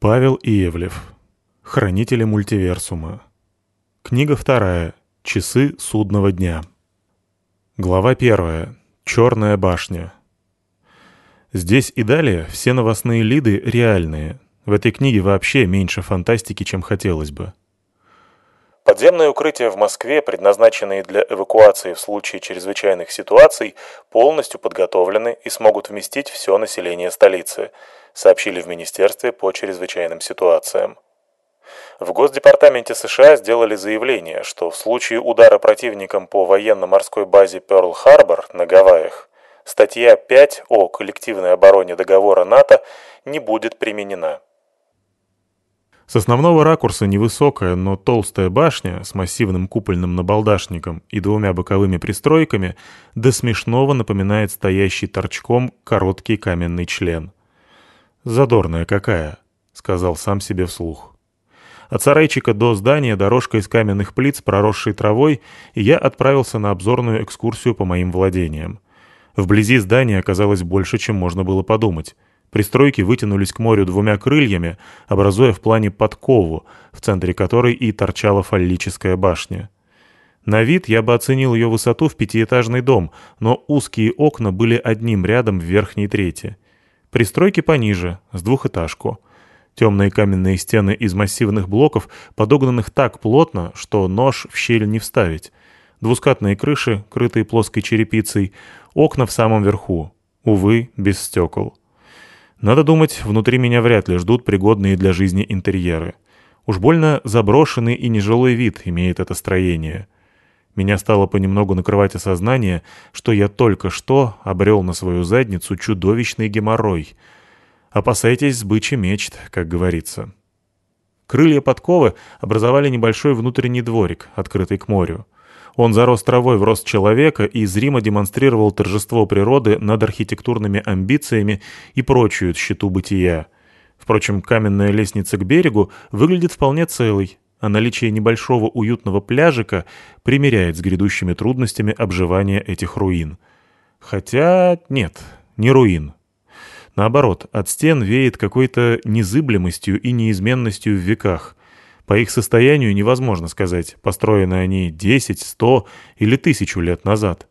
Павел Иевлев. Хранители мультиверсума. Книга вторая. Часы судного дня. Глава первая. Черная башня. Здесь и далее все новостные лиды реальные. В этой книге вообще меньше фантастики, чем хотелось бы. Подземные укрытия в Москве, предназначенные для эвакуации в случае чрезвычайных ситуаций, полностью подготовлены и смогут вместить все население столицы – сообщили в Министерстве по чрезвычайным ситуациям. В Госдепартаменте США сделали заявление, что в случае удара противником по военно-морской базе Пёрл-Харбор на Гавайях статья 5 о коллективной обороне договора НАТО не будет применена. С основного ракурса невысокая, но толстая башня с массивным купольным набалдашником и двумя боковыми пристройками до смешного напоминает стоящий торчком короткий каменный член – «Задорная какая», — сказал сам себе вслух. От сарайчика до здания дорожка из каменных плит с проросшей травой, и я отправился на обзорную экскурсию по моим владениям. Вблизи здания оказалось больше, чем можно было подумать. Пристройки вытянулись к морю двумя крыльями, образуя в плане подкову, в центре которой и торчала фаллическая башня. На вид я бы оценил ее высоту в пятиэтажный дом, но узкие окна были одним рядом в верхней трети — Пристройки пониже, с двухэтажку. Темные каменные стены из массивных блоков, подогнанных так плотно, что нож в щель не вставить. Двускатные крыши, крытые плоской черепицей, окна в самом верху. Увы, без стекол. Надо думать, внутри меня вряд ли ждут пригодные для жизни интерьеры. Уж больно заброшенный и нежилой вид имеет это строение. Меня стало понемногу накрывать осознание, что я только что обрел на свою задницу чудовищный геморрой. Опасайтесь сбычи мечт, как говорится. Крылья подковы образовали небольшой внутренний дворик, открытый к морю. Он зарос травой в рост человека и зримо демонстрировал торжество природы над архитектурными амбициями и прочую щиту бытия. Впрочем, каменная лестница к берегу выглядит вполне целой, а наличие небольшого уютного пляжика примеряет с грядущими трудностями обживания этих руин. Хотя нет, не руин. Наоборот, от стен веет какой-то незыблемостью и неизменностью в веках. По их состоянию невозможно сказать, построены они 10, 100 или тысячу лет назад.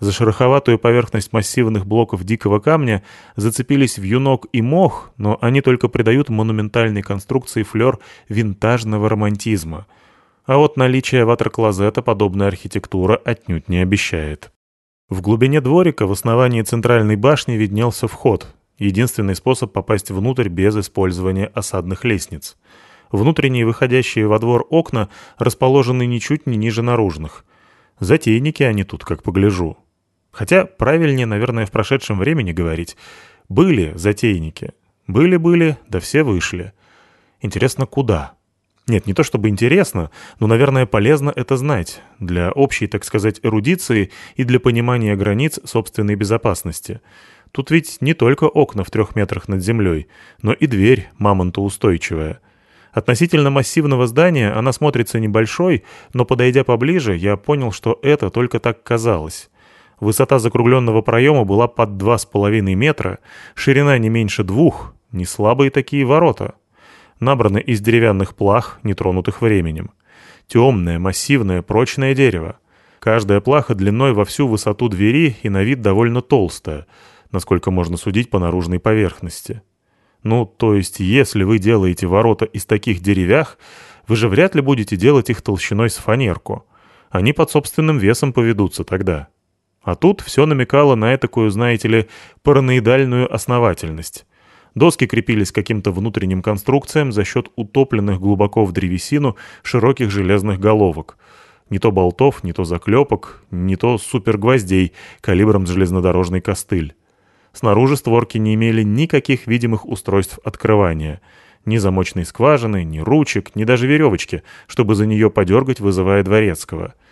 За шероховатую поверхность массивных блоков дикого камня зацепились вьюнок и мох, но они только придают монументальной конструкции флер винтажного романтизма. А вот наличие ватер-клозета подобная архитектура отнюдь не обещает. В глубине дворика в основании центральной башни виднелся вход, единственный способ попасть внутрь без использования осадных лестниц. Внутренние выходящие во двор окна расположены ничуть не ниже наружных. Затейники они тут, как погляжу. Хотя правильнее, наверное, в прошедшем времени говорить. Были затейники. Были-были, да все вышли. Интересно, куда? Нет, не то чтобы интересно, но, наверное, полезно это знать для общей, так сказать, эрудиции и для понимания границ собственной безопасности. Тут ведь не только окна в трех метрах над землей, но и дверь мамонтоустойчивая. Относительно массивного здания она смотрится небольшой, но, подойдя поближе, я понял, что это только так казалось. Высота закругленного проема была под два с половиной метра, ширина не меньше двух, не слабые такие ворота. Набраны из деревянных плах, не тронутых временем. Темное, массивное, прочное дерево. Каждая плаха длиной во всю высоту двери и на вид довольно толстая, насколько можно судить по наружной поверхности. Ну, то есть, если вы делаете ворота из таких деревях, вы же вряд ли будете делать их толщиной с фанерку. Они под собственным весом поведутся тогда. А тут все намекало на такую, знаете ли, параноидальную основательность. Доски крепились каким-то внутренним конструкциям за счет утопленных глубоко в древесину широких железных головок. Не то болтов, не то заклепок, не то супергвоздей калибром с железнодорожный костыль. Снаружи створки не имели никаких видимых устройств открывания. Ни замочной скважины, ни ручек, ни даже веревочки, чтобы за нее подергать, вызывая дворецкого —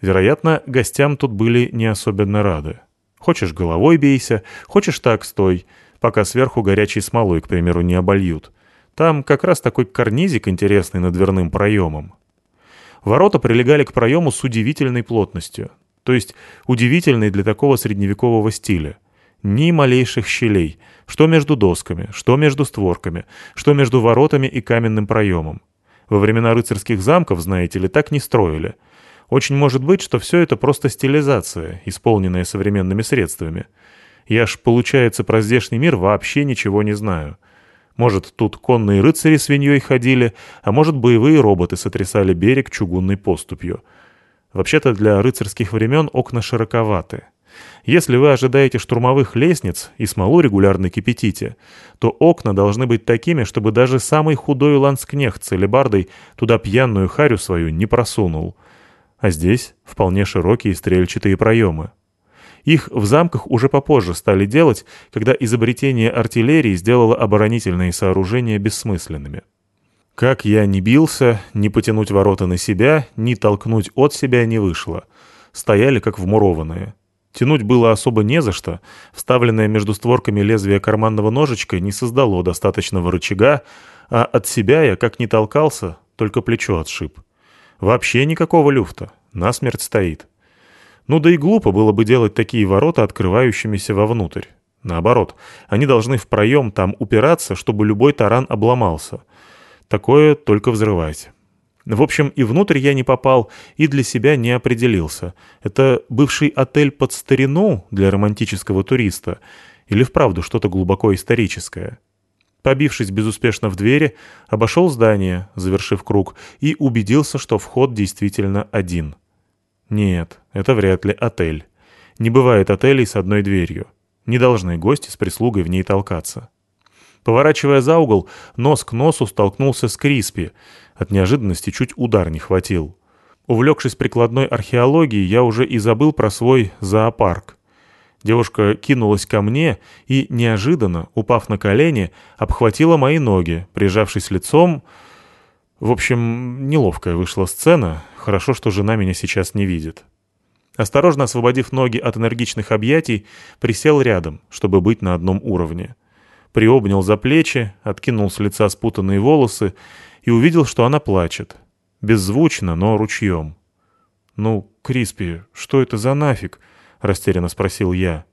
Вероятно, гостям тут были не особенно рады. Хочешь головой бейся, хочешь так стой, пока сверху горячей смолой, к примеру, не обольют. Там как раз такой карнизик интересный над дверным проемом. Ворота прилегали к проему с удивительной плотностью, то есть удивительной для такого средневекового стиля. Ни малейших щелей, что между досками, что между створками, что между воротами и каменным проемом. Во времена рыцарских замков, знаете ли, так не строили. Очень может быть, что все это просто стилизация, исполненная современными средствами. Я ж, получается, про здешний мир вообще ничего не знаю. Может, тут конные рыцари свиньей ходили, а может, боевые роботы сотрясали берег чугунной поступью. Вообще-то для рыцарских времен окна широковаты. Если вы ожидаете штурмовых лестниц и смолу регулярно кипятите, то окна должны быть такими, чтобы даже самый худой ланскнехт с элебардой туда пьяную харю свою не просунул. А здесь вполне широкие стрельчатые проемы. Их в замках уже попозже стали делать, когда изобретение артиллерии сделало оборонительные сооружения бессмысленными. Как я ни бился, ни потянуть ворота на себя, ни толкнуть от себя не вышло. Стояли как вмурованные. Тянуть было особо не за что. Вставленное между створками лезвие карманного ножичка не создало достаточного рычага, а от себя я, как ни толкался, только плечо отшиб. Вообще никакого люфта. Насмерть стоит. Ну да и глупо было бы делать такие ворота, открывающимися вовнутрь. Наоборот, они должны в проем там упираться, чтобы любой таран обломался. Такое только взрывать. В общем, и внутрь я не попал, и для себя не определился. Это бывший отель под старину для романтического туриста или вправду что-то глубоко историческое? Побившись безуспешно в двери, обошел здание, завершив круг, и убедился, что вход действительно один — нет, это вряд ли отель. Не бывает отелей с одной дверью. Не должны гости с прислугой в ней толкаться. Поворачивая за угол, нос к носу столкнулся с Криспи. От неожиданности чуть удар не хватил. Увлекшись прикладной археологией, я уже и забыл про свой зоопарк. Девушка кинулась ко мне и, неожиданно, упав на колени, обхватила мои ноги, прижавшись лицом... В общем, неловкая вышла сцена, Хорошо, что жена меня сейчас не видит. Осторожно освободив ноги от энергичных объятий, присел рядом, чтобы быть на одном уровне. Приобнял за плечи, откинул с лица спутанные волосы и увидел, что она плачет. Беззвучно, но ручьем. «Ну, Криспи, что это за нафиг?» — растерянно спросил я.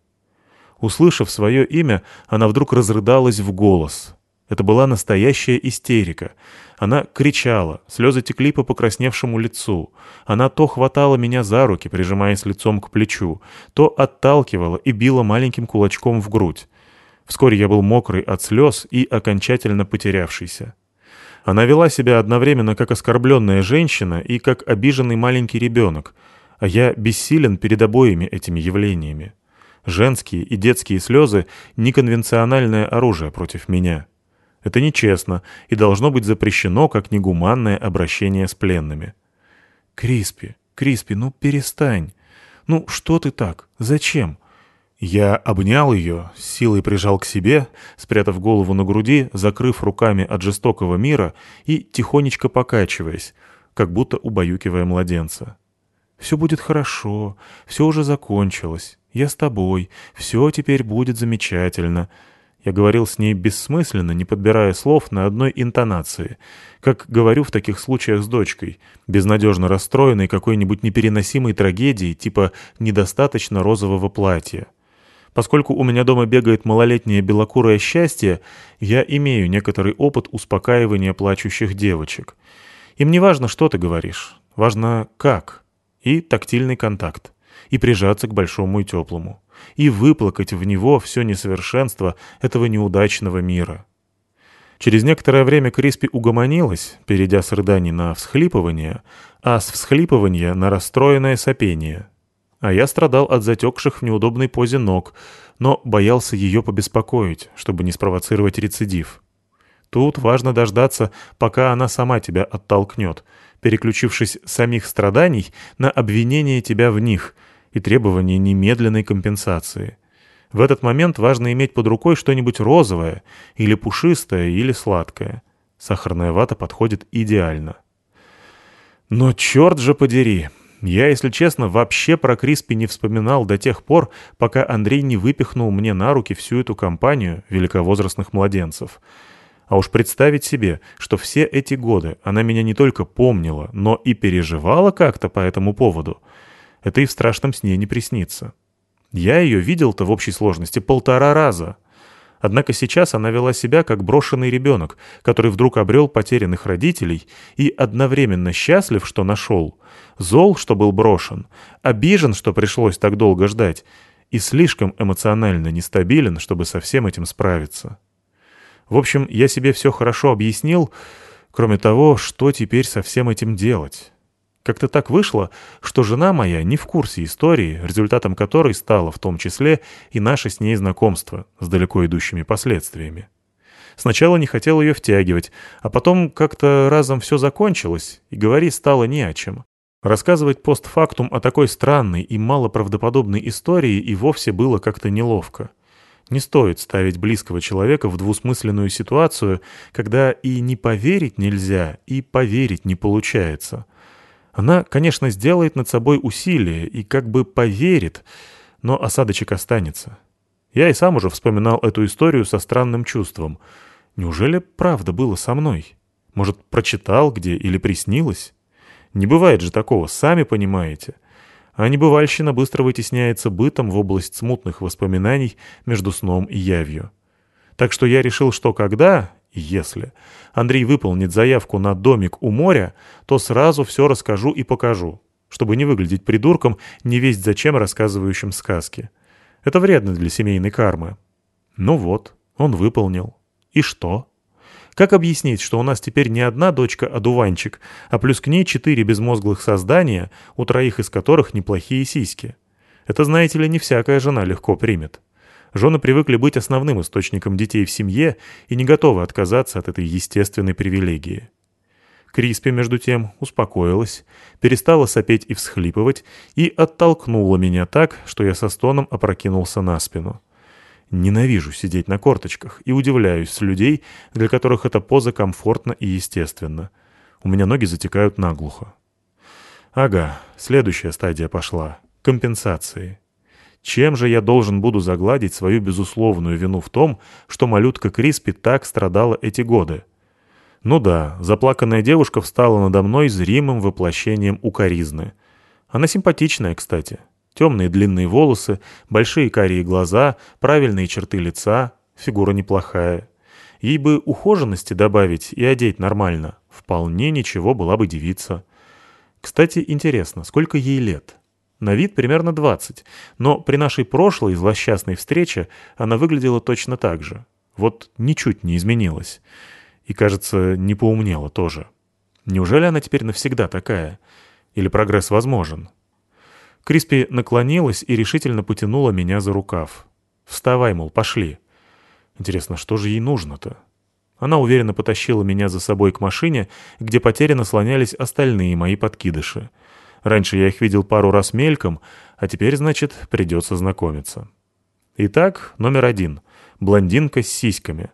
Услышав свое имя, она вдруг разрыдалась в голос. Это была настоящая истерика. Она кричала, слезы текли по покрасневшему лицу. Она то хватала меня за руки, прижимаясь лицом к плечу, то отталкивала и била маленьким кулачком в грудь. Вскоре я был мокрый от слез и окончательно потерявшийся. Она вела себя одновременно как оскорбленная женщина и как обиженный маленький ребенок, а я бессилен перед обоими этими явлениями. Женские и детские слезы — неконвенциональное оружие против меня. Это нечестно и должно быть запрещено как негуманное обращение с пленными. «Криспи, Криспи, ну перестань. Ну что ты так? Зачем?» Я обнял ее, силой прижал к себе, спрятав голову на груди, закрыв руками от жестокого мира и тихонечко покачиваясь, как будто убаюкивая младенца. «Все будет хорошо, все уже закончилось, я с тобой, все теперь будет замечательно», я говорил с ней бессмысленно, не подбирая слов на одной интонации, как говорю в таких случаях с дочкой, безнадежно расстроенной какой-нибудь непереносимой трагедией типа «недостаточно розового платья». Поскольку у меня дома бегает малолетнее белокурое счастье, я имею некоторый опыт успокаивания плачущих девочек. Им не важно, что ты говоришь, важно как. И тактильный контакт. И прижаться к большому и теплому и выплакать в него все несовершенство этого неудачного мира. Через некоторое время Криспи угомонилась, перейдя с рыданий на всхлипывание, а с всхлипывания на расстроенное сопение. А я страдал от затекших в неудобной позе ног, но боялся ее побеспокоить, чтобы не спровоцировать рецидив. Тут важно дождаться, пока она сама тебя оттолкнет, переключившись с самих страданий на обвинение тебя в них — и требование немедленной компенсации. В этот момент важно иметь под рукой что-нибудь розовое, или пушистое, или сладкое. Сахарная вата подходит идеально. Но черт же подери! Я, если честно, вообще про Криспи не вспоминал до тех пор, пока Андрей не выпихнул мне на руки всю эту компанию великовозрастных младенцев. А уж представить себе, что все эти годы она меня не только помнила, но и переживала как-то по этому поводу — это и в страшном сне не приснится. Я ее видел-то в общей сложности полтора раза. Однако сейчас она вела себя как брошенный ребенок, который вдруг обрел потерянных родителей и одновременно счастлив, что нашел, зол, что был брошен, обижен, что пришлось так долго ждать, и слишком эмоционально нестабилен, чтобы со всем этим справиться. В общем, я себе все хорошо объяснил, кроме того, что теперь со всем этим делать. Как-то так вышло, что жена моя не в курсе истории, результатом которой стало в том числе и наше с ней знакомство с далеко идущими последствиями. Сначала не хотел ее втягивать, а потом как-то разом все закончилось, и говорить стало не о чем. Рассказывать постфактум о такой странной и малоправдоподобной истории и вовсе было как-то неловко. Не стоит ставить близкого человека в двусмысленную ситуацию, когда и не поверить нельзя, и поверить не получается — она, конечно, сделает над собой усилие и как бы поверит, но осадочек останется. Я и сам уже вспоминал эту историю со странным чувством. Неужели правда было со мной? Может, прочитал где или приснилось? Не бывает же такого, сами понимаете. А небывальщина быстро вытесняется бытом в область смутных воспоминаний между сном и явью. Так что я решил, что когда, если Андрей выполнит заявку на домик у моря, то сразу все расскажу и покажу, чтобы не выглядеть придурком, не весть зачем рассказывающим сказки. Это вредно для семейной кармы. Ну вот, он выполнил. И что? Как объяснить, что у нас теперь не одна дочка-одуванчик, а плюс к ней четыре безмозглых создания, у троих из которых неплохие сиськи? Это, знаете ли, не всякая жена легко примет. Жены привыкли быть основным источником детей в семье и не готовы отказаться от этой естественной привилегии. Криспи, между тем, успокоилась, перестала сопеть и всхлипывать и оттолкнула меня так, что я со стоном опрокинулся на спину. Ненавижу сидеть на корточках и удивляюсь людей, для которых эта поза комфортна и естественна. У меня ноги затекают наглухо. Ага, следующая стадия пошла. Компенсации. Чем же я должен буду загладить свою безусловную вину в том, что малютка Криспи так страдала эти годы? Ну да, заплаканная девушка встала надо мной зримым воплощением укоризны. Она симпатичная, кстати. Темные длинные волосы, большие карие глаза, правильные черты лица, фигура неплохая. Ей бы ухоженности добавить и одеть нормально. Вполне ничего была бы девица. Кстати, интересно, сколько ей лет? На вид примерно 20, но при нашей прошлой злосчастной встрече она выглядела точно так же. Вот ничуть не изменилась. И, кажется, не поумнела тоже. Неужели она теперь навсегда такая? Или прогресс возможен? Криспи наклонилась и решительно потянула меня за рукав. «Вставай, мол, пошли». Интересно, что же ей нужно-то? Она уверенно потащила меня за собой к машине, где потерянно слонялись остальные мои подкидыши — Раньше я их видел пару раз мельком, а теперь, значит, придется знакомиться. Итак, номер один. Блондинка с сиськами.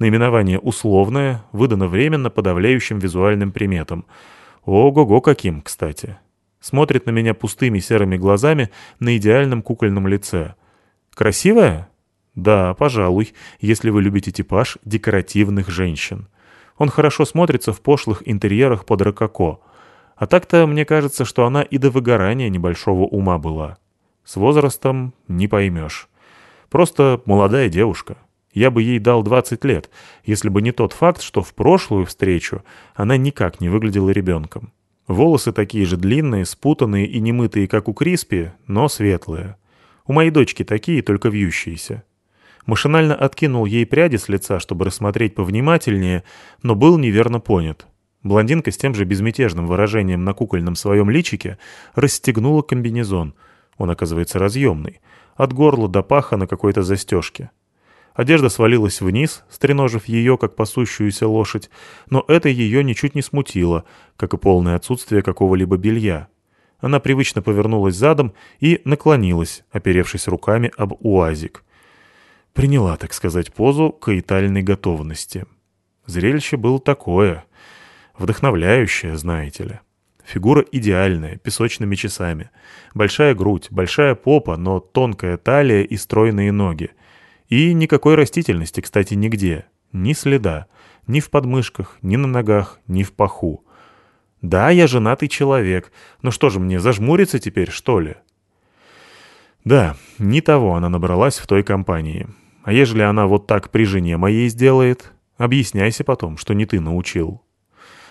Наименование условное, выдано временно подавляющим визуальным приметом. Ого-го каким, кстати. Смотрит на меня пустыми серыми глазами на идеальном кукольном лице. Красивая? Да, пожалуй, если вы любите типаж декоративных женщин. Он хорошо смотрится в пошлых интерьерах под рококо — а так-то мне кажется, что она и до выгорания небольшого ума была. С возрастом не поймешь. Просто молодая девушка. Я бы ей дал 20 лет, если бы не тот факт, что в прошлую встречу она никак не выглядела ребенком. Волосы такие же длинные, спутанные и немытые, как у Криспи, но светлые. У моей дочки такие, только вьющиеся. Машинально откинул ей пряди с лица, чтобы рассмотреть повнимательнее, но был неверно понят. Блондинка с тем же безмятежным выражением на кукольном своем личике расстегнула комбинезон. Он, оказывается, разъемный. От горла до паха на какой-то застежке. Одежда свалилась вниз, стреножив ее, как пасущуюся лошадь, но это ее ничуть не смутило, как и полное отсутствие какого-либо белья. Она привычно повернулась задом и наклонилась, оперевшись руками об уазик. Приняла, так сказать, позу каитальной готовности. Зрелище было такое — Вдохновляющая, знаете ли. Фигура идеальная, песочными часами. Большая грудь, большая попа, но тонкая талия и стройные ноги. И никакой растительности, кстати, нигде. Ни следа. Ни в подмышках, ни на ногах, ни в паху. Да, я женатый человек. Но что же мне, зажмуриться теперь, что ли? Да, не того она набралась в той компании. А ежели она вот так при жене моей сделает, объясняйся потом, что не ты научил.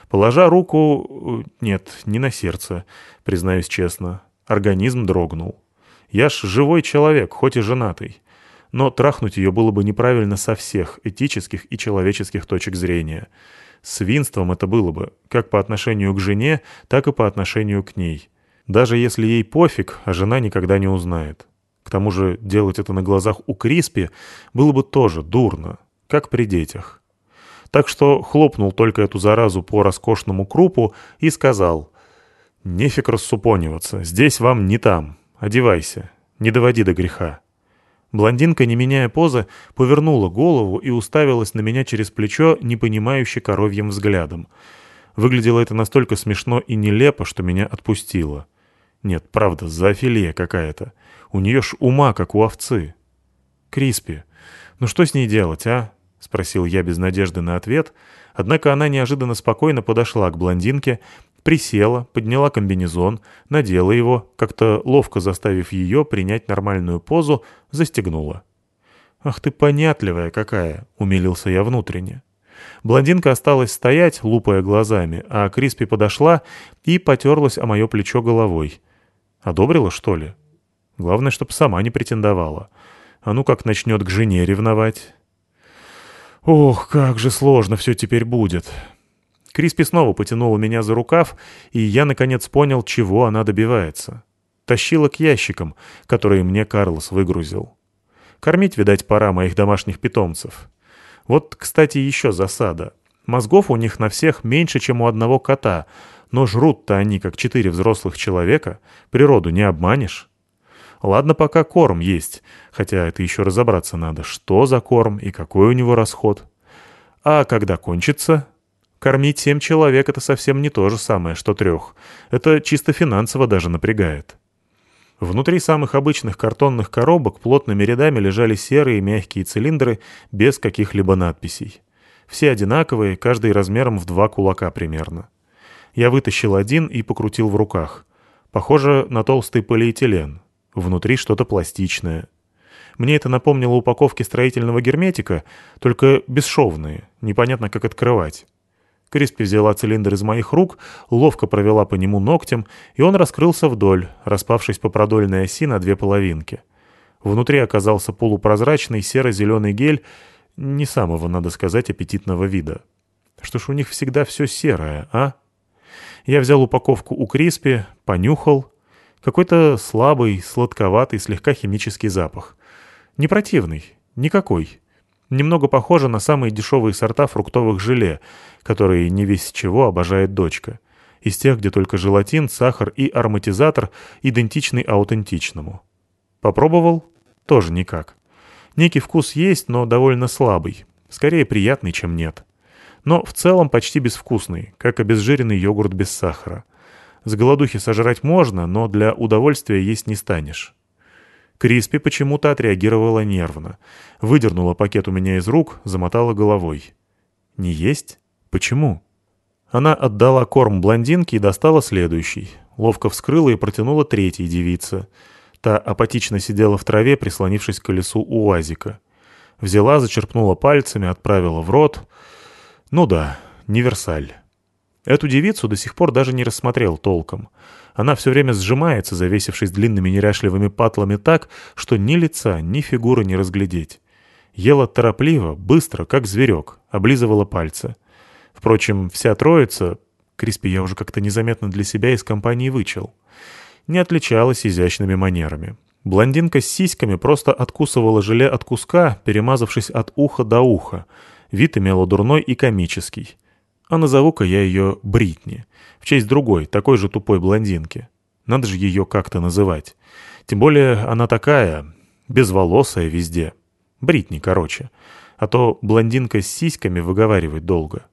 Положа руку... Нет, не на сердце, признаюсь честно. Организм дрогнул. Я ж живой человек, хоть и женатый. Но трахнуть ее было бы неправильно со всех этических и человеческих точек зрения. Свинством это было бы, как по отношению к жене, так и по отношению к ней. Даже если ей пофиг, а жена никогда не узнает. К тому же делать это на глазах у Криспи было бы тоже дурно, как при детях. Так что хлопнул только эту заразу по роскошному крупу и сказал «Нефиг рассупониваться, здесь вам не там, одевайся, не доводи до греха». Блондинка, не меняя позы, повернула голову и уставилась на меня через плечо, непонимающе коровьим взглядом. Выглядело это настолько смешно и нелепо, что меня отпустило. Нет, правда, зоофилия какая-то. У нее ж ума, как у овцы. «Криспи, ну что с ней делать, а?» — спросил я без надежды на ответ, однако она неожиданно спокойно подошла к блондинке, Присела, подняла комбинезон, надела его, как-то ловко заставив ее принять нормальную позу, застегнула. «Ах ты понятливая какая!» — умилился я внутренне. Блондинка осталась стоять, лупая глазами, а Криспи подошла и потерлась о мое плечо головой. Одобрила, что ли? Главное, чтоб сама не претендовала. А ну как начнет к жене ревновать. Ох, как же сложно все теперь будет. Криспи снова потянула меня за рукав, и я наконец понял, чего она добивается. Тащила к ящикам, которые мне Карлос выгрузил. Кормить, видать, пора моих домашних питомцев. Вот, кстати, еще засада. Мозгов у них на всех меньше, чем у одного кота, но жрут-то они, как четыре взрослых человека. Природу не обманешь. Ладно, пока корм есть, хотя это еще разобраться надо, что за корм и какой у него расход. А когда кончится, Кормить семь человек — это совсем не то же самое, что трех. Это чисто финансово даже напрягает. Внутри самых обычных картонных коробок плотными рядами лежали серые мягкие цилиндры без каких-либо надписей. Все одинаковые, каждый размером в два кулака примерно. Я вытащил один и покрутил в руках. Похоже на толстый полиэтилен. Внутри что-то пластичное. Мне это напомнило упаковки строительного герметика, только бесшовные, непонятно как открывать. Криспи взяла цилиндр из моих рук, ловко провела по нему ногтем, и он раскрылся вдоль, распавшись по продольной оси на две половинки. Внутри оказался полупрозрачный серо-зеленый гель, не самого, надо сказать, аппетитного вида. Что ж у них всегда все серое, а? Я взял упаковку у Криспи, понюхал. Какой-то слабый, сладковатый, слегка химический запах. Не противный, никакой. Немного похоже на самые дешевые сорта фруктовых желе, которые не весь чего обожает дочка. Из тех, где только желатин, сахар и ароматизатор идентичны аутентичному. Попробовал? Тоже никак. Некий вкус есть, но довольно слабый. Скорее приятный, чем нет. Но в целом почти безвкусный, как обезжиренный йогурт без сахара. С голодухи сожрать можно, но для удовольствия есть не станешь. Криспи почему-то отреагировала нервно. Выдернула пакет у меня из рук, замотала головой. «Не есть? Почему?» Она отдала корм блондинке и достала следующий. Ловко вскрыла и протянула третьей девице. Та апатично сидела в траве, прислонившись к колесу УАЗика. Взяла, зачерпнула пальцами, отправила в рот. Ну да, не Версаль. Эту девицу до сих пор даже не рассмотрел толком. Она все время сжимается, завесившись длинными неряшливыми патлами так, что ни лица, ни фигуры не разглядеть. Ела торопливо, быстро, как зверек, облизывала пальцы. Впрочем, вся троица, Криспи я уже как-то незаметно для себя из компании вычел, не отличалась изящными манерами. Блондинка с сиськами просто откусывала желе от куска, перемазавшись от уха до уха. Вид имела дурной и комический. А назову-ка я ее Бритни, в честь другой, такой же тупой блондинки. Надо же ее как-то называть. Тем более она такая, безволосая везде. Бритни, короче. А то блондинка с сиськами выговаривать долго.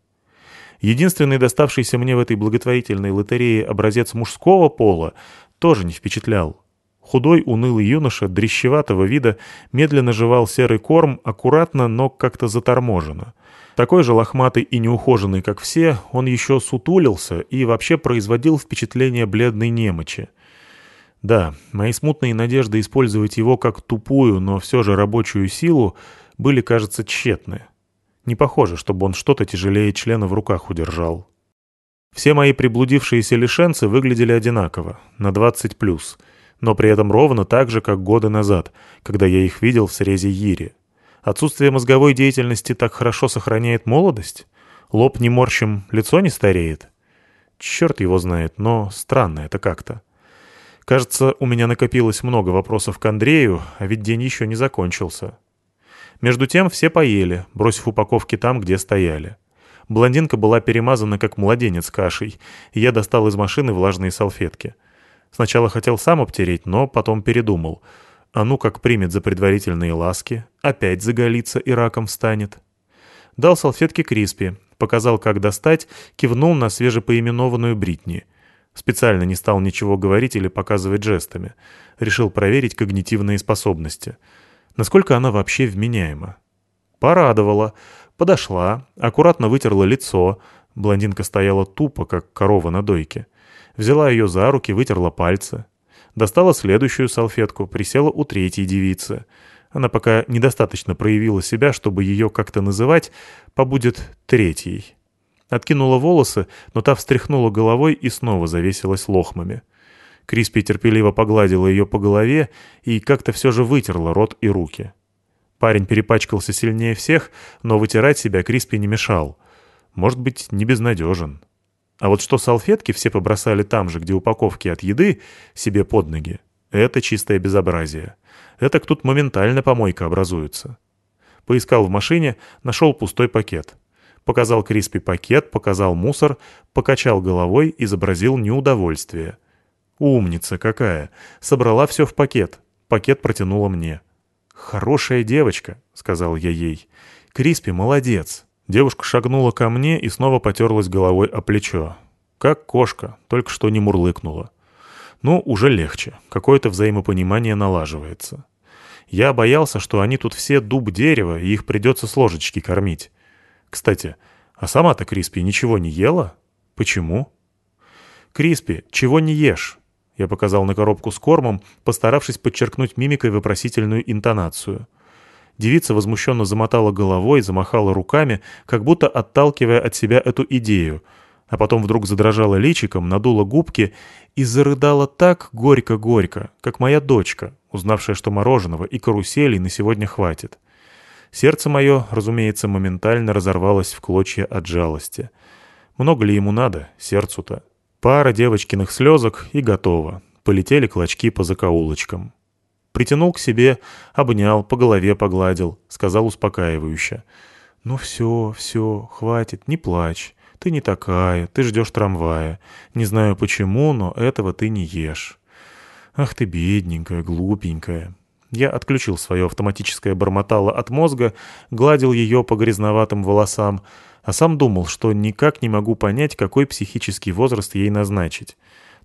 Единственный доставшийся мне в этой благотворительной лотерее образец мужского пола тоже не впечатлял. Худой, унылый юноша, дрещеватого вида, медленно жевал серый корм, аккуратно, но как-то заторможенно — такой же лохматый и неухоженный, как все, он еще сутулился и вообще производил впечатление бледной немочи. Да, мои смутные надежды использовать его как тупую, но все же рабочую силу были, кажется, тщетны. Не похоже, чтобы он что-то тяжелее члена в руках удержал. Все мои приблудившиеся лишенцы выглядели одинаково, на 20+, но при этом ровно так же, как годы назад, когда я их видел в срезе Ири. Отсутствие мозговой деятельности так хорошо сохраняет молодость? Лоб не морщим, лицо не стареет? Черт его знает, но странно это как-то. Кажется, у меня накопилось много вопросов к Андрею, а ведь день еще не закончился. Между тем все поели, бросив упаковки там, где стояли. Блондинка была перемазана, как младенец кашей, и я достал из машины влажные салфетки. Сначала хотел сам обтереть, но потом передумал. А ну как примет за предварительные ласки, опять заголится и раком встанет. Дал салфетки Криспи, показал, как достать, кивнул на свежепоименованную Бритни. Специально не стал ничего говорить или показывать жестами. Решил проверить когнитивные способности. Насколько она вообще вменяема. Порадовала. Подошла, аккуратно вытерла лицо. Блондинка стояла тупо, как корова на дойке. Взяла ее за руки, вытерла пальцы. Достала следующую салфетку, присела у третьей девицы. Она пока недостаточно проявила себя, чтобы ее как-то называть, побудет третьей. Откинула волосы, но та встряхнула головой и снова завесилась лохмами. Криспи терпеливо погладила ее по голове и как-то все же вытерла рот и руки. Парень перепачкался сильнее всех, но вытирать себя Криспи не мешал. Может быть, не безнадежен. А вот что салфетки все побросали там же, где упаковки от еды, себе под ноги, это чистое безобразие. Это тут моментально помойка образуется. Поискал в машине, нашел пустой пакет. Показал Криспи пакет, показал мусор, покачал головой, изобразил неудовольствие. Умница какая! Собрала все в пакет. Пакет протянула мне. «Хорошая девочка», — сказал я ей. «Криспи молодец». Девушка шагнула ко мне и снова потерлась головой о плечо. Как кошка, только что не мурлыкнула. Ну, уже легче. Какое-то взаимопонимание налаживается. Я боялся, что они тут все дуб дерева, и их придется с ложечки кормить. Кстати, а сама-то Криспи ничего не ела? Почему? «Криспи, чего не ешь?» Я показал на коробку с кормом, постаравшись подчеркнуть мимикой вопросительную интонацию. Девица возмущенно замотала головой, замахала руками, как будто отталкивая от себя эту идею — а потом вдруг задрожала личиком, надула губки и зарыдала так горько-горько, как моя дочка, узнавшая, что мороженого и каруселей на сегодня хватит. Сердце мое, разумеется, моментально разорвалось в клочья от жалости. Много ли ему надо, сердцу-то? Пара девочкиных слезок и готово. Полетели клочки по закоулочкам. Притянул к себе, обнял, по голове погладил, сказал успокаивающе. «Ну все, все, хватит, не плачь. Ты не такая, ты ждешь трамвая. Не знаю почему, но этого ты не ешь. Ах ты бедненькая, глупенькая. Я отключил свое автоматическое бормотало от мозга, гладил ее по грязноватым волосам, а сам думал, что никак не могу понять, какой психический возраст ей назначить.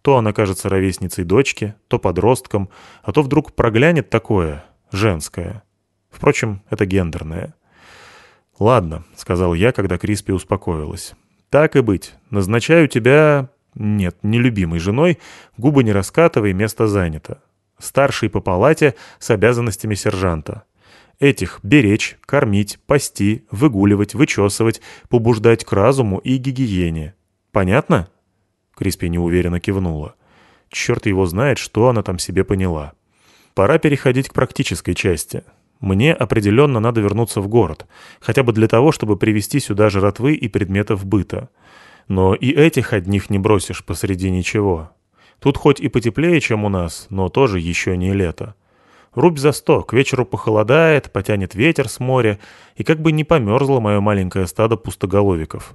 То она кажется ровесницей дочки, то подростком, а то вдруг проглянет такое, женское. Впрочем, это гендерное. «Ладно», — сказал я, когда Криспи успокоилась. Так и быть. Назначаю тебя... Нет, нелюбимой женой. Губы не раскатывай, место занято. Старший по палате с обязанностями сержанта. Этих беречь, кормить, пасти, выгуливать, вычесывать, побуждать к разуму и гигиене. Понятно? Криспи неуверенно кивнула. Черт его знает, что она там себе поняла. Пора переходить к практической части. Мне определенно надо вернуться в город, хотя бы для того, чтобы привезти сюда жратвы и предметов быта. Но и этих одних не бросишь посреди ничего. Тут хоть и потеплее, чем у нас, но тоже еще не лето. Рубь за сто, к вечеру похолодает, потянет ветер с моря, и как бы не померзло мое маленькое стадо пустоголовиков.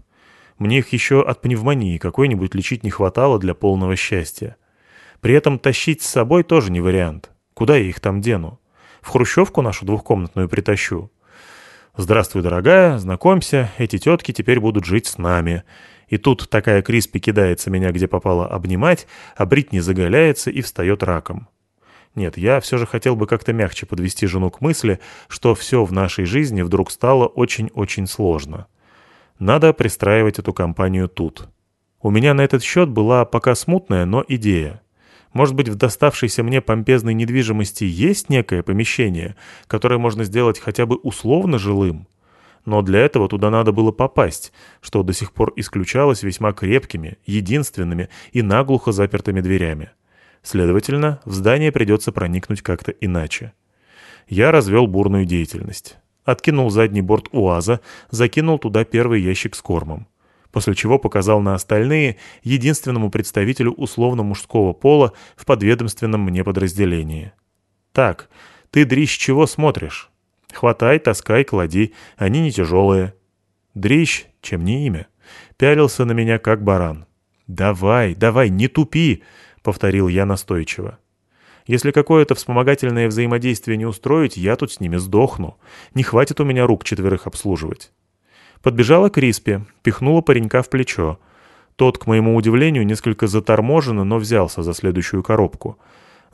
Мне их еще от пневмонии какой-нибудь лечить не хватало для полного счастья. При этом тащить с собой тоже не вариант. Куда я их там дену? В хрущевку нашу двухкомнатную притащу. Здравствуй, дорогая, знакомься, эти тетки теперь будут жить с нами. И тут такая Криспи кидается меня где попало обнимать, а Бритни заголяется и встает раком. Нет, я все же хотел бы как-то мягче подвести жену к мысли, что все в нашей жизни вдруг стало очень-очень сложно. Надо пристраивать эту компанию тут. У меня на этот счет была пока смутная, но идея. Может быть, в доставшейся мне помпезной недвижимости есть некое помещение, которое можно сделать хотя бы условно жилым? Но для этого туда надо было попасть, что до сих пор исключалось весьма крепкими, единственными и наглухо запертыми дверями. Следовательно, в здание придется проникнуть как-то иначе. Я развел бурную деятельность. Откинул задний борт УАЗа, закинул туда первый ящик с кормом после чего показал на остальные единственному представителю условно-мужского пола в подведомственном мне подразделении. «Так, ты, дрищ, чего смотришь? Хватай, таскай, клади, они не тяжелые». Дрищ, чем не имя, пялился на меня как баран. «Давай, давай, не тупи!» — повторил я настойчиво. «Если какое-то вспомогательное взаимодействие не устроить, я тут с ними сдохну. Не хватит у меня рук четверых обслуживать». Подбежала Криспи, пихнула паренька в плечо. Тот, к моему удивлению, несколько заторможенно, но взялся за следующую коробку.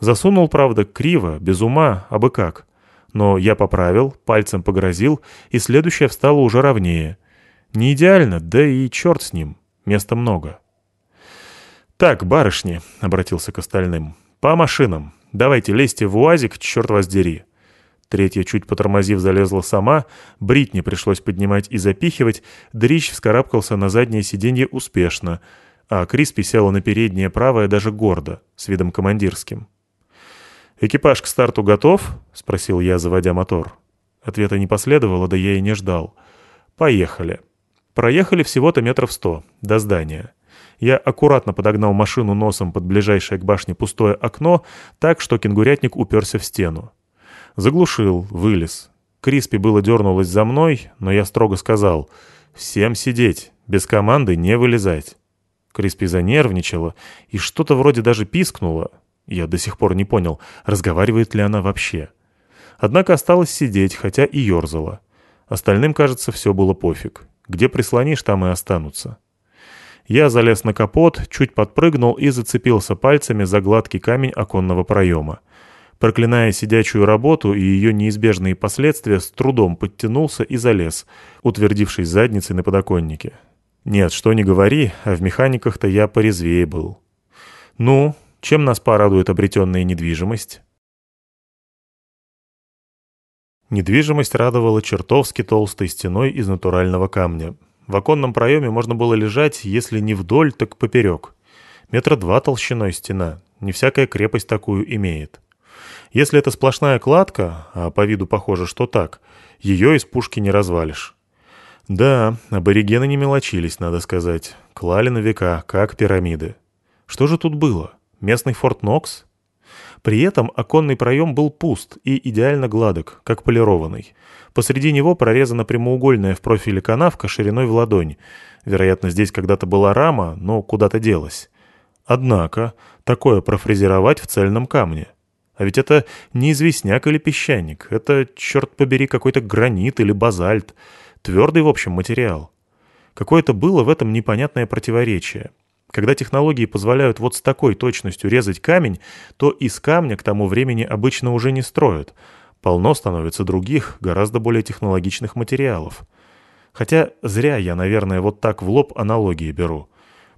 Засунул, правда, криво, без ума, а бы как. Но я поправил, пальцем погрозил, и следующая встала уже ровнее. Не идеально, да и черт с ним, места много. «Так, барышни», — обратился к остальным, — «по машинам. Давайте лезьте в УАЗик, черт вас дери». Третья, чуть потормозив, залезла сама, Бритни пришлось поднимать и запихивать, Дрищ вскарабкался на заднее сиденье успешно, а Криспи села на переднее правое даже гордо, с видом командирским. «Экипаж к старту готов?» — спросил я, заводя мотор. Ответа не последовало, да я и не ждал. «Поехали». Проехали всего-то метров сто, до здания. Я аккуратно подогнал машину носом под ближайшее к башне пустое окно, так что кенгурятник уперся в стену. Заглушил, вылез. Криспи было дернулась за мной, но я строго сказал «Всем сидеть, без команды не вылезать». Криспи занервничала и что-то вроде даже пискнула. Я до сих пор не понял, разговаривает ли она вообще. Однако осталось сидеть, хотя и ерзала. Остальным, кажется, все было пофиг. Где прислонишь, там и останутся. Я залез на капот, чуть подпрыгнул и зацепился пальцами за гладкий камень оконного проема. Проклиная сидячую работу и ее неизбежные последствия, с трудом подтянулся и залез, утвердившись задницей на подоконнике. Нет, что не говори, а в механиках-то я порезвее был. Ну, чем нас порадует обретенная недвижимость? Недвижимость радовала чертовски толстой стеной из натурального камня. В оконном проеме можно было лежать, если не вдоль, так поперек. Метра два толщиной стена. Не всякая крепость такую имеет. Если это сплошная кладка, а по виду похоже, что так, ее из пушки не развалишь. Да, аборигены не мелочились, надо сказать. Клали на века, как пирамиды. Что же тут было? Местный Форт Нокс? При этом оконный проем был пуст и идеально гладок, как полированный. Посреди него прорезана прямоугольная в профиле канавка шириной в ладонь. Вероятно, здесь когда-то была рама, но куда-то делась. Однако, такое профрезеровать в цельном камне. А ведь это не известняк или песчаник. Это, черт побери, какой-то гранит или базальт. Твердый, в общем, материал. Какое-то было в этом непонятное противоречие. Когда технологии позволяют вот с такой точностью резать камень, то из камня к тому времени обычно уже не строят. Полно становится других, гораздо более технологичных материалов. Хотя зря я, наверное, вот так в лоб аналогии беру.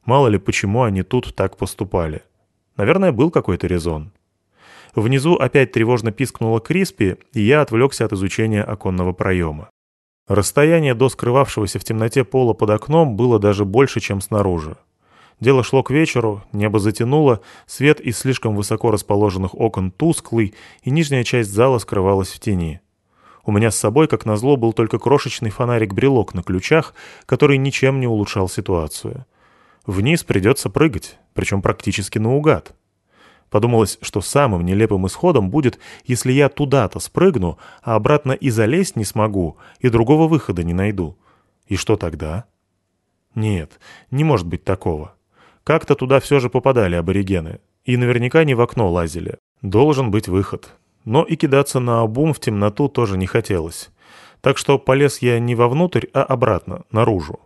Мало ли, почему они тут так поступали. Наверное, был какой-то резон. Внизу опять тревожно пискнула Криспи, и я отвлекся от изучения оконного проема. Расстояние до скрывавшегося в темноте пола под окном было даже больше, чем снаружи. Дело шло к вечеру, небо затянуло, свет из слишком высоко расположенных окон тусклый, и нижняя часть зала скрывалась в тени. У меня с собой, как назло, был только крошечный фонарик-брелок на ключах, который ничем не улучшал ситуацию. Вниз придется прыгать, причем практически наугад. Подумалось, что самым нелепым исходом будет, если я туда-то спрыгну, а обратно и залезть не смогу, и другого выхода не найду. И что тогда? Нет, не может быть такого. Как-то туда все же попадали аборигены. И наверняка не в окно лазили. Должен быть выход. Но и кидаться на обум в темноту тоже не хотелось. Так что полез я не вовнутрь, а обратно, наружу.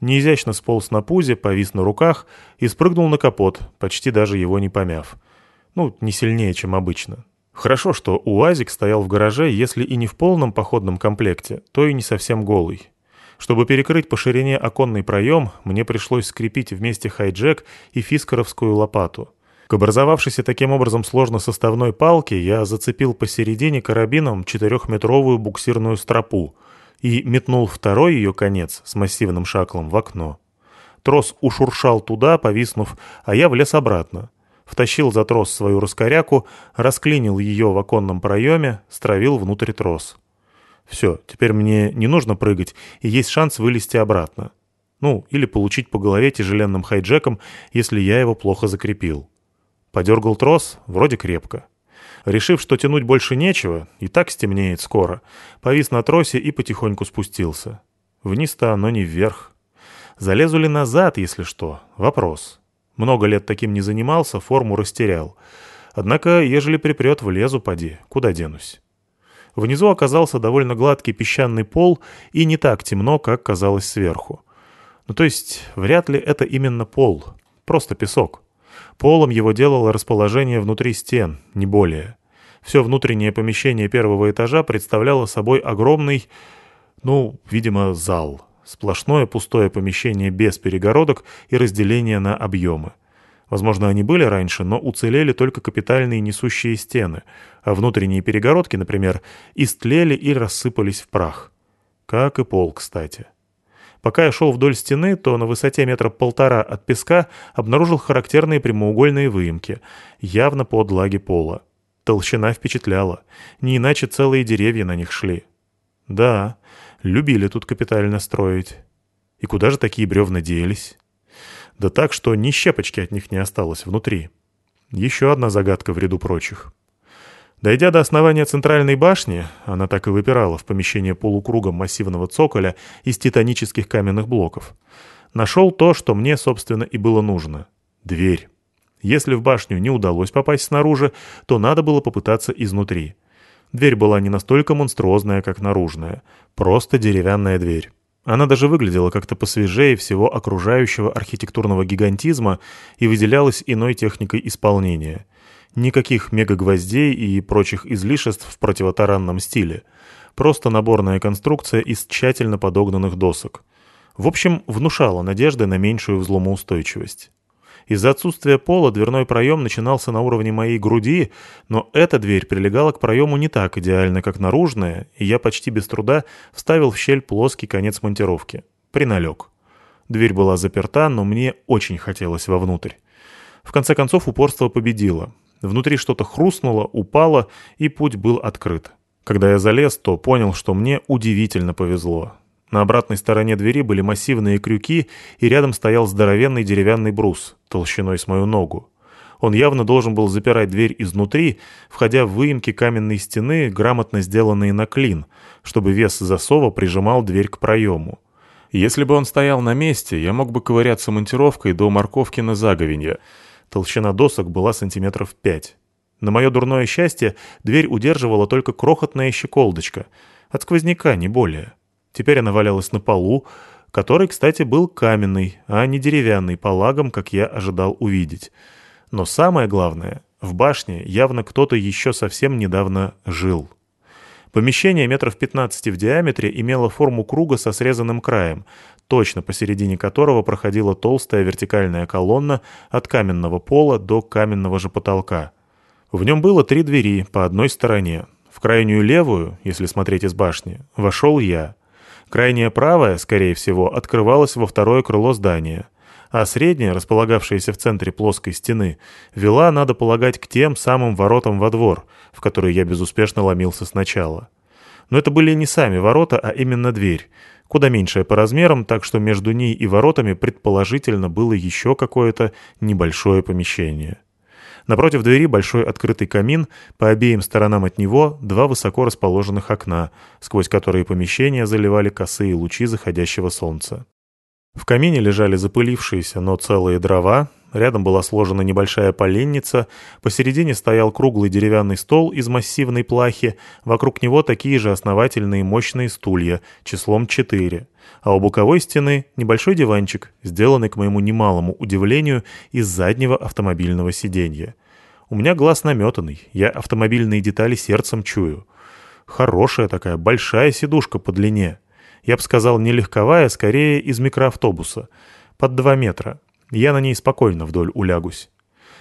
Неизящно сполз на пузе, повис на руках и спрыгнул на капот, почти даже его не помяв. Ну, не сильнее, чем обычно. Хорошо, что УАЗик стоял в гараже, если и не в полном походном комплекте, то и не совсем голый. Чтобы перекрыть по ширине оконный проем, мне пришлось скрепить вместе хайджек и фискаровскую лопату. К образовавшейся таким образом сложно-составной палке я зацепил посередине карабином четырехметровую буксирную стропу и метнул второй ее конец с массивным шаклом в окно. Трос ушуршал туда, повиснув, а я влез обратно. Втащил за трос свою раскоряку, расклинил ее в оконном проеме, стравил внутрь трос. Все, теперь мне не нужно прыгать, и есть шанс вылезти обратно. Ну, или получить по голове тяжеленным хайджеком, если я его плохо закрепил. Подергал трос, вроде крепко. Решив, что тянуть больше нечего, и так стемнеет скоро, повис на тросе и потихоньку спустился. Вниз-то оно не вверх. Залезу ли назад, если что? Вопрос. Много лет таким не занимался, форму растерял. Однако, ежели припрет, влезу, поди. Куда денусь? Внизу оказался довольно гладкий песчаный пол и не так темно, как казалось сверху. Ну то есть, вряд ли это именно пол. Просто песок. Полом его делало расположение внутри стен, не более. Все внутреннее помещение первого этажа представляло собой огромный, ну, видимо, зал. Сплошное пустое помещение без перегородок и разделения на объемы. Возможно, они были раньше, но уцелели только капитальные несущие стены, а внутренние перегородки, например, истлели и рассыпались в прах. Как и пол, кстати. Пока я шел вдоль стены, то на высоте метра полтора от песка обнаружил характерные прямоугольные выемки, явно под лаги пола. Толщина впечатляла, не иначе целые деревья на них шли. Да, любили тут капитально строить. И куда же такие бревна делись? Да так, что ни щепочки от них не осталось внутри. Еще одна загадка в ряду прочих. Дойдя до основания центральной башни, она так и выпирала в помещение полукругом массивного цоколя из титанических каменных блоков, нашел то, что мне, собственно, и было нужно — дверь. Если в башню не удалось попасть снаружи, то надо было попытаться изнутри. Дверь была не настолько монструозная, как наружная. Просто деревянная дверь. Она даже выглядела как-то посвежее всего окружающего архитектурного гигантизма и выделялась иной техникой исполнения — Никаких мегагвоздей и прочих излишеств в противотаранном стиле. Просто наборная конструкция из тщательно подогнанных досок. В общем, внушала надежды на меньшую взломоустойчивость. Из-за отсутствия пола дверной проем начинался на уровне моей груди, но эта дверь прилегала к проему не так идеально, как наружная, и я почти без труда вставил в щель плоский конец монтировки. Приналег. Дверь была заперта, но мне очень хотелось вовнутрь. В конце концов упорство победило. Внутри что-то хрустнуло, упало, и путь был открыт. Когда я залез, то понял, что мне удивительно повезло. На обратной стороне двери были массивные крюки, и рядом стоял здоровенный деревянный брус, толщиной с мою ногу. Он явно должен был запирать дверь изнутри, входя в выемки каменной стены, грамотно сделанные на клин, чтобы вес засова прижимал дверь к проему. Если бы он стоял на месте, я мог бы ковыряться монтировкой до морковки на заговенье, Толщина досок была сантиметров пять. На мое дурное счастье, дверь удерживала только крохотная щеколдочка. От сквозняка, не более. Теперь она валялась на полу, который, кстати, был каменный, а не деревянный, по лагам, как я ожидал увидеть. Но самое главное, в башне явно кто-то еще совсем недавно жил. Помещение метров 15 в диаметре имело форму круга со срезанным краем, точно посередине которого проходила толстая вертикальная колонна от каменного пола до каменного же потолка. В нем было три двери по одной стороне. В крайнюю левую, если смотреть из башни, вошел я. Крайняя правая, скорее всего, открывалась во второе крыло здания, а средняя, располагавшаяся в центре плоской стены, вела, надо полагать, к тем самым воротам во двор, в которые я безуспешно ломился сначала. Но это были не сами ворота, а именно дверь, куда меньшая по размерам, так что между ней и воротами предположительно было еще какое-то небольшое помещение. Напротив двери большой открытый камин, по обеим сторонам от него два высоко расположенных окна, сквозь которые помещения заливали косые лучи заходящего солнца. В камине лежали запылившиеся, но целые дрова, рядом была сложена небольшая поленница, посередине стоял круглый деревянный стол из массивной плахи, вокруг него такие же основательные мощные стулья, числом четыре, а у боковой стены небольшой диванчик, сделанный, к моему немалому удивлению, из заднего автомобильного сиденья. У меня глаз наметанный, я автомобильные детали сердцем чую. Хорошая такая, большая сидушка по длине — я бы сказал, не легковая, скорее из микроавтобуса. Под два метра. Я на ней спокойно вдоль улягусь.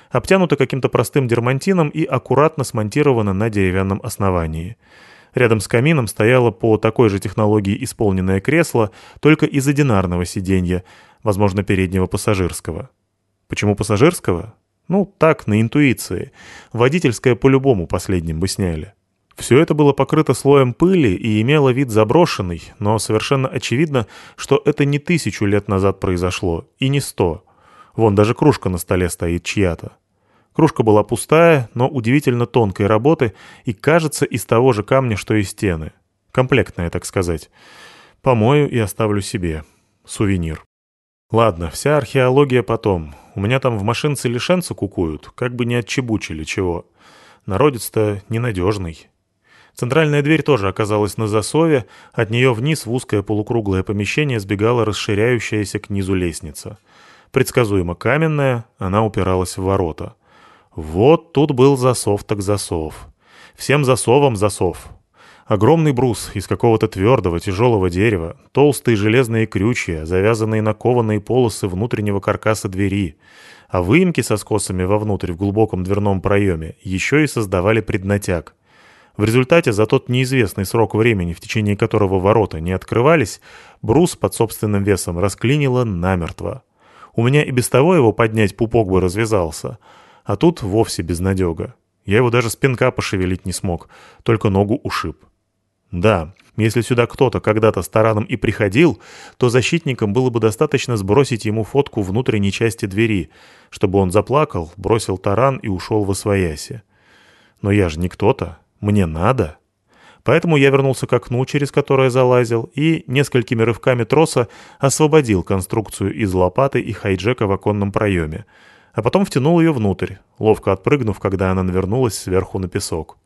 обтянуто каким-то простым дермантином и аккуратно смонтировано на деревянном основании. Рядом с камином стояло по такой же технологии исполненное кресло, только из одинарного сиденья, возможно, переднего пассажирского. Почему пассажирского? Ну, так, на интуиции. Водительское по-любому последним бы сняли. Все это было покрыто слоем пыли и имело вид заброшенный, но совершенно очевидно, что это не тысячу лет назад произошло, и не сто. Вон даже кружка на столе стоит чья-то. Кружка была пустая, но удивительно тонкой работы и, кажется, из того же камня, что и стены. Комплектная, так сказать. Помою и оставлю себе. Сувенир. Ладно, вся археология потом. У меня там в машинце лишенцы кукуют, как бы не отчебучили чего. Народец-то ненадежный. Центральная дверь тоже оказалась на засове, от нее вниз в узкое полукруглое помещение сбегала расширяющаяся к низу лестница. Предсказуемо каменная, она упиралась в ворота. Вот тут был засов так засов. Всем засовом засов. Огромный брус из какого-то твердого, тяжелого дерева, толстые железные крючья, завязанные на кованые полосы внутреннего каркаса двери, а выемки со скосами вовнутрь в глубоком дверном проеме еще и создавали преднатяг. В результате за тот неизвестный срок времени, в течение которого ворота не открывались, брус под собственным весом расклинило намертво. У меня и без того его поднять пупок бы развязался, а тут вовсе безнадега. Я его даже с пинка пошевелить не смог, только ногу ушиб. Да, если сюда кто-то когда-то с тараном и приходил, то защитникам было бы достаточно сбросить ему фотку внутренней части двери, чтобы он заплакал, бросил таран и ушел во свояси. Но я же не кто-то. Мне надо. Поэтому я вернулся к окну, через которое залазил, и несколькими рывками троса освободил конструкцию из лопаты и хайджека в оконном проеме, а потом втянул ее внутрь, ловко отпрыгнув, когда она навернулась сверху на песок.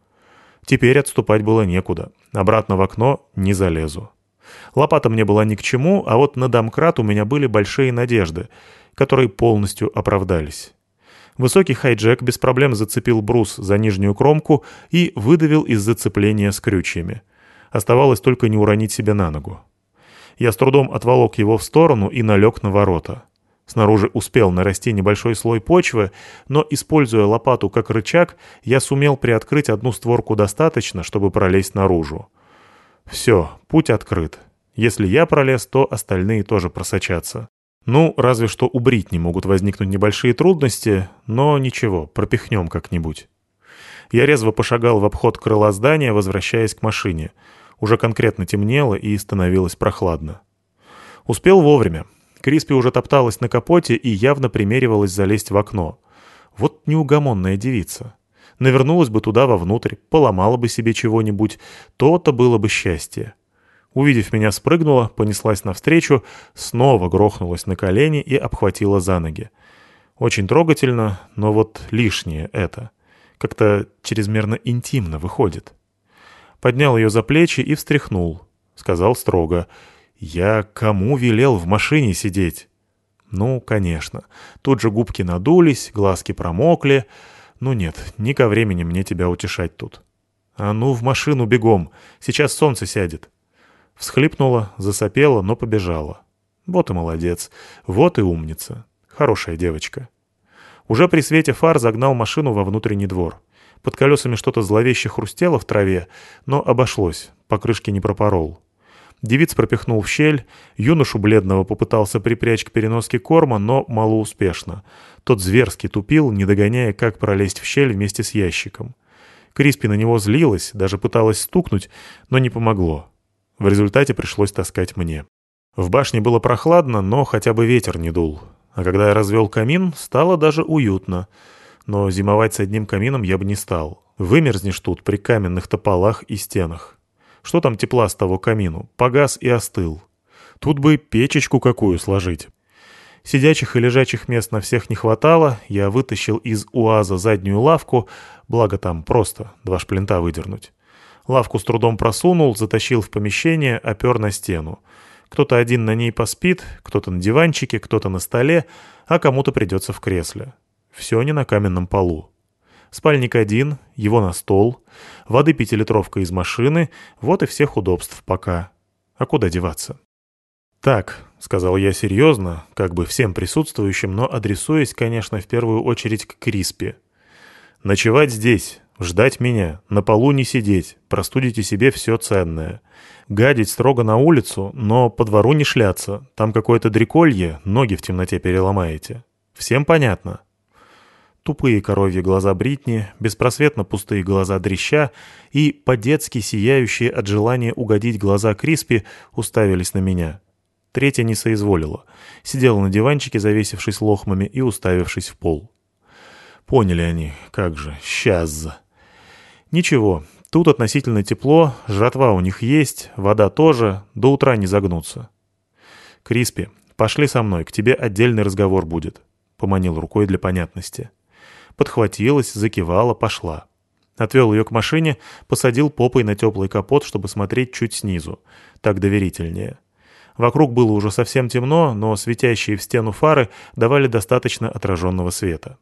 Теперь отступать было некуда. Обратно в окно не залезу. Лопата мне была ни к чему, а вот на домкрат у меня были большие надежды, которые полностью оправдались. Высокий хайджек без проблем зацепил брус за нижнюю кромку и выдавил из зацепления с крючьями. Оставалось только не уронить себе на ногу. Я с трудом отволок его в сторону и налег на ворота. Снаружи успел нарасти небольшой слой почвы, но, используя лопату как рычаг, я сумел приоткрыть одну створку достаточно, чтобы пролезть наружу. Все, путь открыт. Если я пролез, то остальные тоже просочатся. Ну, разве что у Бритни могут возникнуть небольшие трудности, но ничего, пропихнем как-нибудь. Я резво пошагал в обход крыла здания, возвращаясь к машине. Уже конкретно темнело и становилось прохладно. Успел вовремя. Криспи уже топталась на капоте и явно примеривалась залезть в окно. Вот неугомонная девица. Навернулась бы туда вовнутрь, поломала бы себе чего-нибудь, то-то было бы счастье. Увидев меня, спрыгнула, понеслась навстречу, снова грохнулась на колени и обхватила за ноги. Очень трогательно, но вот лишнее это. Как-то чрезмерно интимно выходит. Поднял ее за плечи и встряхнул. Сказал строго. «Я кому велел в машине сидеть?» Ну, конечно. Тут же губки надулись, глазки промокли. Ну нет, не ко времени мне тебя утешать тут. А ну в машину бегом, сейчас солнце сядет. Всхлипнула, засопела, но побежала. Вот и молодец, вот и умница. Хорошая девочка. Уже при свете фар загнал машину во внутренний двор. Под колесами что-то зловеще хрустело в траве, но обошлось, покрышки не пропорол. Девиц пропихнул в щель, юношу бледного попытался припрячь к переноске корма, но малоуспешно. Тот зверски тупил, не догоняя, как пролезть в щель вместе с ящиком. Криспи на него злилась, даже пыталась стукнуть, но не помогло. В результате пришлось таскать мне. В башне было прохладно, но хотя бы ветер не дул. А когда я развел камин, стало даже уютно. Но зимовать с одним камином я бы не стал. Вымерзнешь тут при каменных тополах и стенах. Что там тепла с того камину? Погас и остыл. Тут бы печечку какую сложить. Сидячих и лежачих мест на всех не хватало, я вытащил из УАЗа заднюю лавку, благо там просто два шплинта выдернуть. Лавку с трудом просунул, затащил в помещение, опер на стену. Кто-то один на ней поспит, кто-то на диванчике, кто-то на столе, а кому-то придется в кресле. Все не на каменном полу. Спальник один, его на стол, воды пятилитровка из машины, вот и всех удобств пока. А куда деваться? Так, — сказал я серьезно, как бы всем присутствующим, но адресуясь, конечно, в первую очередь к Криспе. «Ночевать здесь, ждать меня, на полу не сидеть, простудите себе все ценное. Гадить строго на улицу, но по двору не шляться, там какое-то дреколье, ноги в темноте переломаете. Всем понятно?» Тупые коровьи глаза Бритни, беспросветно пустые глаза Дрища и по-детски сияющие от желания угодить глаза Криспи уставились на меня. Третья не соизволила. Сидела на диванчике, завесившись лохмами и уставившись в пол. Поняли они, как же, сейчас. Ничего, тут относительно тепло, жратва у них есть, вода тоже, до утра не загнутся. Криспи, пошли со мной, к тебе отдельный разговор будет, — поманил рукой для понятности. Подхватилась, закивала, пошла. Отвел ее к машине, посадил попой на теплый капот, чтобы смотреть чуть снизу. Так доверительнее. Вокруг было уже совсем темно, но светящие в стену фары давали достаточно отраженного света.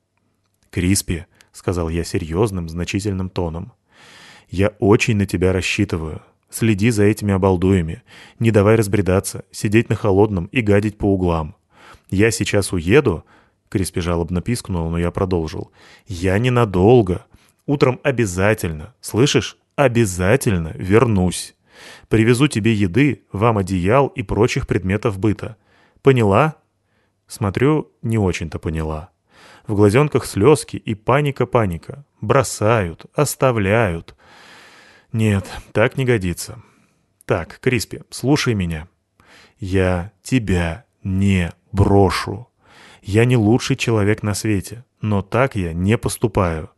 «Криспи», — сказал я серьезным, значительным тоном, — «я очень на тебя рассчитываю. Следи за этими обалдуями. Не давай разбредаться, сидеть на холодном и гадить по углам. Я сейчас уеду...» Криспи жалобно пискнул, но я продолжил. «Я ненадолго. Утром обязательно, слышишь, обязательно вернусь». Привезу тебе еды, вам одеял и прочих предметов быта. Поняла?» Смотрю, не очень-то поняла. В глазенках слезки и паника-паника. Бросают, оставляют. Нет, так не годится. Так, Криспи, слушай меня. Я тебя не брошу. Я не лучший человек на свете, но так я не поступаю.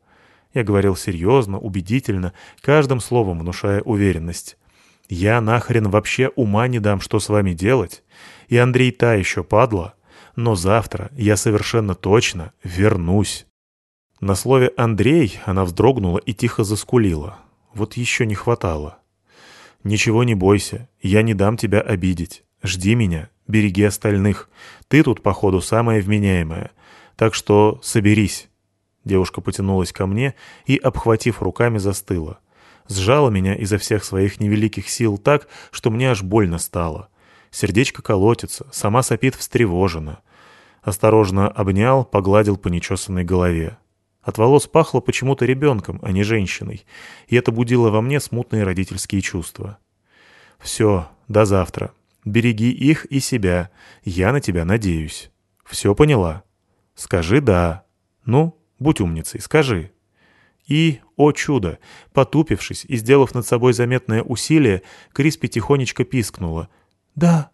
Я говорил серьезно, убедительно, каждым словом внушая уверенность. Я нахрен вообще ума не дам, что с вами делать. И Андрей та еще падла. Но завтра я совершенно точно вернусь. На слове «Андрей» она вздрогнула и тихо заскулила. Вот еще не хватало. «Ничего не бойся, я не дам тебя обидеть. Жди меня, береги остальных. Ты тут, походу, самая вменяемая. Так что соберись». Девушка потянулась ко мне и, обхватив руками, застыла сжала меня изо всех своих невеликих сил так, что мне аж больно стало. Сердечко колотится, сама сопит встревоженно. Осторожно обнял, погладил по нечесанной голове. От волос пахло почему-то ребенком, а не женщиной, и это будило во мне смутные родительские чувства. «Все, до завтра. Береги их и себя. Я на тебя надеюсь. Все поняла? Скажи «да». Ну, будь умницей, скажи». И, о чудо, потупившись и сделав над собой заметное усилие, Криспи тихонечко пискнула. «Да,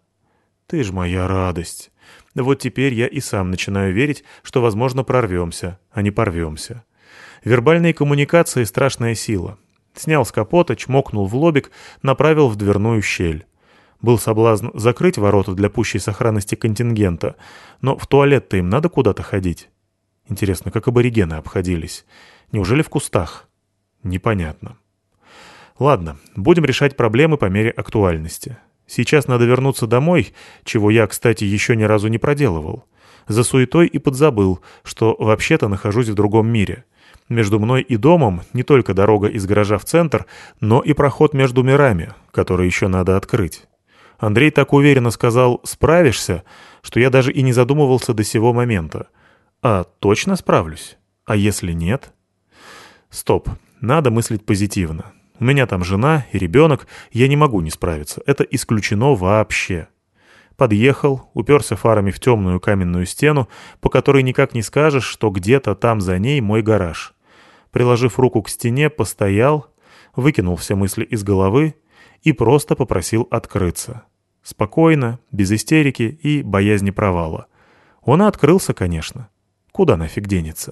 ты ж моя радость. Вот теперь я и сам начинаю верить, что, возможно, прорвемся, а не порвемся. Вербальные коммуникации — страшная сила. Снял с капота, чмокнул в лобик, направил в дверную щель. Был соблазн закрыть ворота для пущей сохранности контингента, но в туалет-то им надо куда-то ходить. Интересно, как аборигены обходились. Неужели в кустах? Непонятно. Ладно, будем решать проблемы по мере актуальности. Сейчас надо вернуться домой, чего я, кстати, еще ни разу не проделывал. За суетой и подзабыл, что вообще-то нахожусь в другом мире. Между мной и домом не только дорога из гаража в центр, но и проход между мирами, который еще надо открыть. Андрей так уверенно сказал «справишься», что я даже и не задумывался до сего момента. А точно справлюсь? А если нет? Стоп, надо мыслить позитивно. У меня там жена и ребенок, я не могу не справиться. Это исключено вообще. Подъехал, уперся фарами в темную каменную стену, по которой никак не скажешь, что где-то там за ней мой гараж. Приложив руку к стене, постоял, выкинул все мысли из головы и просто попросил открыться. Спокойно, без истерики и боязни провала. Он открылся, конечно. Куда нафиг денется?